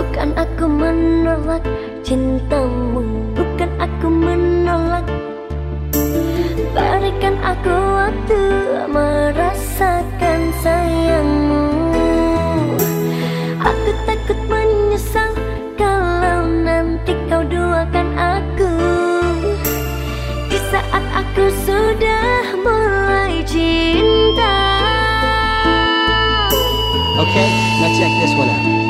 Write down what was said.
Bukan aku menolak cintamu Bukan aku menolak. Berikan aku waktu merasakan sayangmu. Aku takut menyesal Kalau nanti kau doakan aku. Di saat aku sudah mulai cinta. Okay, now check this one out.